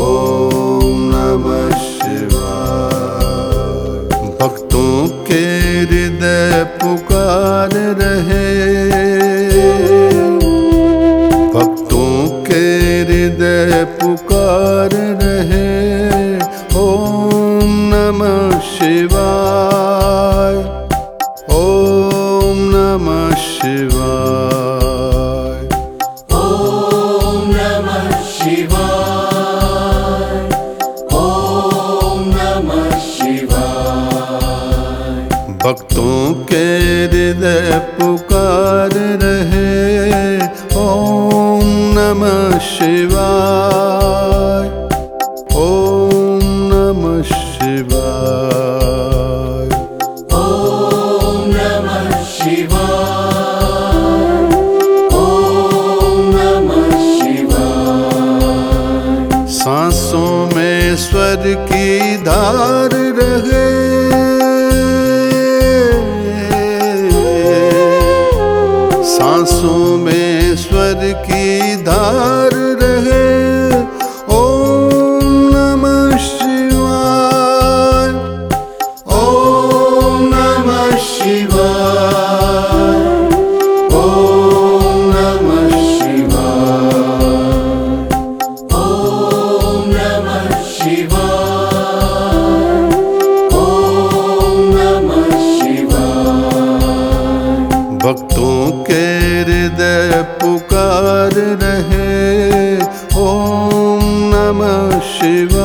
ओम नमः शिवाय भक्तों के हृदय पुकार रहे। भक्तों के हृदय पुकार भक्तों के हृदय पुकार रहे। ओम नमः शिवाय। ओम नमः शिवाय। ॐ नमः शिवाय। ॐ नमः शिवाय। सांसों में स्वर की धार रहे। सांसों में स्वर की धार रहे। ओम नमः शिवाय। ओम नमः शिवाय। ॐ नमः शिवाय। ॐ नमः शिवाय। भक्तों रहे ॐ नमः शिव